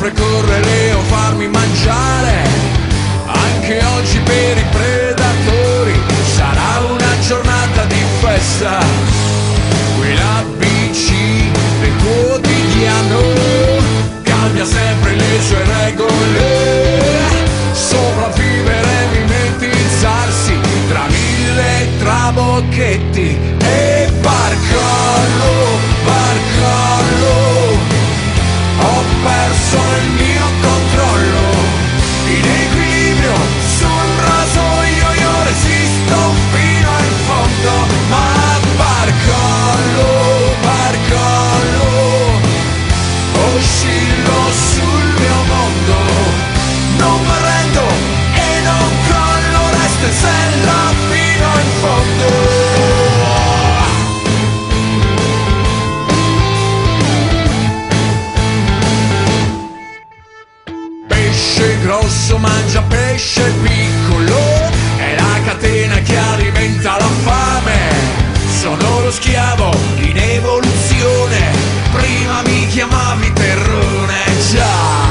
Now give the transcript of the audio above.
sempre correre o farmi mangiare. Anche oggi per i predatori sarà una giornata di festa. Qui la BC del quotidiano cambia sempre le sue regole. Sopravvivere e mimetizzarsi tra mille trabocchetti e pesce grosso mangia pesce piccolo, è la catena che alimenta la fame. Sono lo schiavo in evoluzione, prima mi chiamavi terrone già.